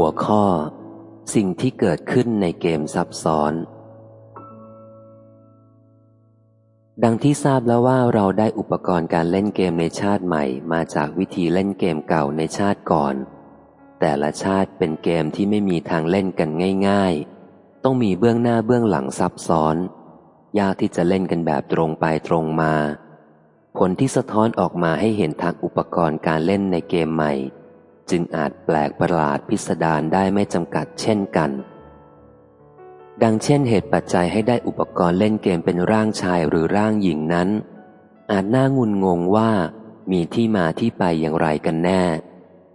หัวข้อ สิ่งที่เกิดขึ้นในเกมซับซ้อน ดังที่ทราบแล้วว่าเราได้อุปกรณ์การเล่นเกมในชาติใหม่ มาจากวิธีเล่นเกมเก่าในชาติก่อน แต่ละชาติเป็นเกมที่ไม่มีทางเล่นกันง่าย ๆ ต้องมีเบื้องหน้าเบื้องหลังซับซ้อน ยากที่จะเล่นกันแบบตรงไปตรงมา ผลที่สะท้อนออกมาให้เห็นทางอุปกรณ์การเล่นในเกมใหม่ จึงอาจแปลกประหลาดพิสดารได้ไม่จำกัดเช่นกัน ดังเช่นเหตุปัจจัยให้ได้อุปกรณ์เล่นเกมเป็นร่างชายหรือร่างหญิงนั้น อาจน่างุนงงว่ามีที่มาที่ไปอย่างไรกันแน่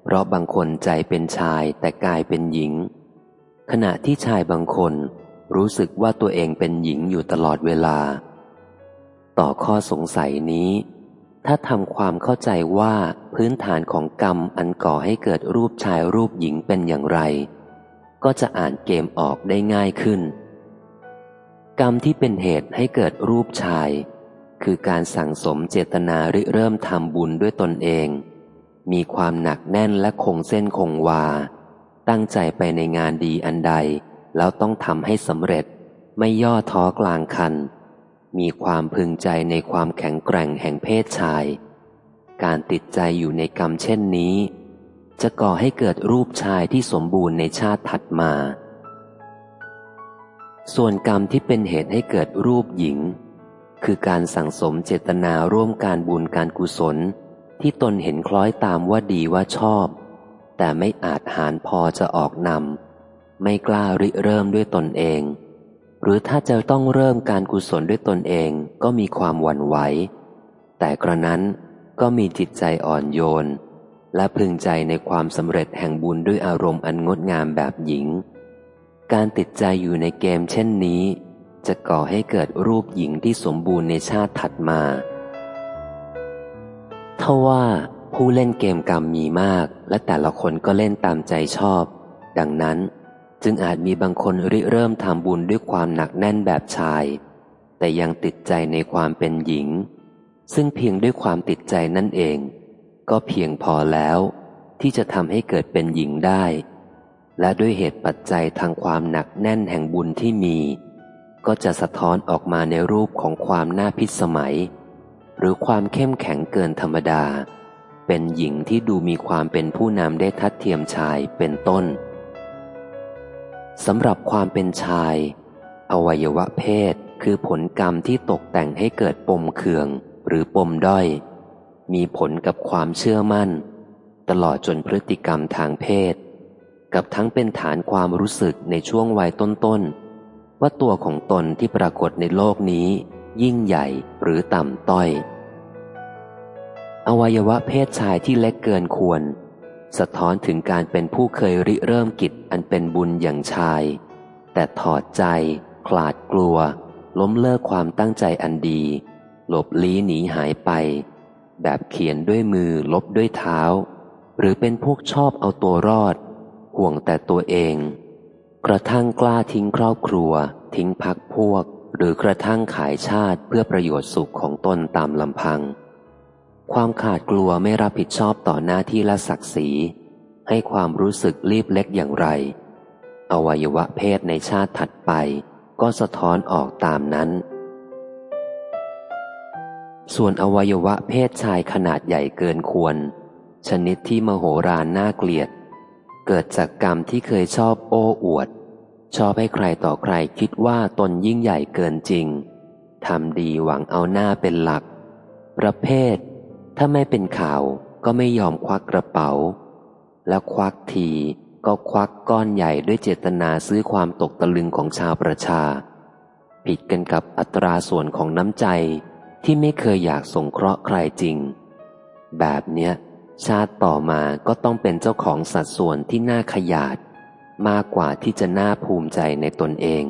เพราะบางคนใจเป็นชายแต่กายเป็นหญิง ขณะที่ชายบางคนรู้สึกว่าตัวเองเป็นหญิงอยู่ตลอดเวลา ต่อข้อสงสัยนี้ ถ้าทำความเข้าใจว่าพื้นฐานของกรรมอันก่อให้เกิดรูปชายรูปหญิงเป็นอย่างไร ก็จะอ่านเกมออกได้ง่ายขึ้น กรรมที่เป็นเหตุให้เกิดรูปชาย คือการสั่งสมเจตนาริเริ่มทำบุญด้วยตนเอง มีความหนักแน่นและคงเส้นคงวา ตั้งใจไปในงานดีอันใด แล้วต้องทำให้สำเร็จไม่ย่อท้อกลางคัน มีความพึงใจในความแข็งแกร่งแห่งเพศชาย การติดใจอยู่ในกรรมเช่นนี้ จะก่อให้เกิดรูปชายที่สมบูรณ์ในชาติถัดมา ส่วนกรรมที่เป็นเหตุให้เกิดรูปหญิง คือการสั่งสมเจตนาร่วมการบุญการกุศล ที่ตนเห็นคล้อยตามว่าดีว่าชอบ แต่ไม่อาจหารพอจะออกนำไม่กล้าริเริ่มด้วยตนเอง หรือถ้าจะต้องเริ่มการกุศลด้วยตนเองก็มีความหวั่นไหว แต่กระนั้นก็มีจิตใจอ่อนโยน และพึงใจในความสำเร็จแห่งบุญด้วยอารมณ์อันงดงามแบบหญิง การติดใจอยู่ในเกมเช่นนี้ จะก่อให้เกิดรูปหญิงที่สมบูรณ์ในชาติถัดมาทว่าผู้เล่นเกมกรรมมีมาก และแต่ละคนก็เล่นตามใจชอบ ดังนั้น จึงอาจมีบางคนริเริ่มทำบุญด้วยความหนักแน่นแบบชาย แต่ยังติดใจในความเป็นหญิง ซึ่งเพียงด้วยความติดใจนั่นเอง ก็เพียงพอแล้ว ที่จะทำให้เกิดเป็นหญิงได้ และด้วยเหตุปัจจัยทางความหนักแน่นแห่งบุญที่มี ก็จะสะท้อนออกมาในรูปของความน่าพิสมัย หรือความเข้มแข็งเกินธรรมดา เป็นหญิงที่ดูมีความเป็นผู้นำได้ทัดเทียมชายเป็นต้น สำหรับความเป็นชาย อวัยวะเพศคือผลกรรมที่ตกแต่งให้เกิดปมเคืองหรือปมด้อย มีผลกับความเชื่อมั่น ตลอดจนพฤติกรรมทางเพศ กับทั้งเป็นฐานความรู้สึกในช่วงวัยต้นๆ ว่าตัวของตนที่ปรากฏในโลกนี้ ยิ่งใหญ่หรือต่ำต้อย อวัยวะเพศชายที่เล็กเกินควร สะท้อนถึงการเป็นผู้เคยริเริ่มกิจอันเป็นบุญอย่างชาย แต่ถอดใจคลาดกลัว ล้มเลิกความตั้งใจอันดี หลบลี้หนีหายไป แบบเขียนด้วยมือลบด้วยเท้า หรือเป็นพวกชอบเอาตัวรอด ห่วงแต่ตัวเอง กระทั่งกล้าทิ้งครอบครัว ทิ้งพักพวก หรือกระทั่งขายชาติเพื่อประโยชน์สุขของตนตามลำพัง ความขาดกลัวไม่รับผิดชอบต่อหน้าที่และศักดิ์ศรี ให้ความรู้สึกรีบเล็กอย่างไร อวัยวะเพศในชาติถัดไป ก็สะท้อนออกตามนั้น ส่วนอวัยวะเพศชายขนาดใหญ่เกินควร ชนิดที่มโหฬารน่าเกลียด เกิดจากกรรมที่เคยชอบโอ้อวด ชอบให้ใครต่อใครคิดว่าตนยิ่งใหญ่เกินจริงทำดีหวังเอาหน้าเป็นหลัก ประเภท ถ้าไม่เป็นข่าวก็ไม่ยอมควักกระเป๋า แล้วควักทีก็ควักก้อนใหญ่ด้วยเจตนาซื้อความตกตะลึงของชาวประชา ผิดกันกับอัตราส่วนของน้ำใจที่ไม่เคยอยากสงเคราะห์ใครจริง แบบเนี้ย ชาติต่อมาก็ต้องเป็นเจ้าของสัดส่วนที่น่าขยาด มากกว่าที่จะน่าภูมิใจในตนเอง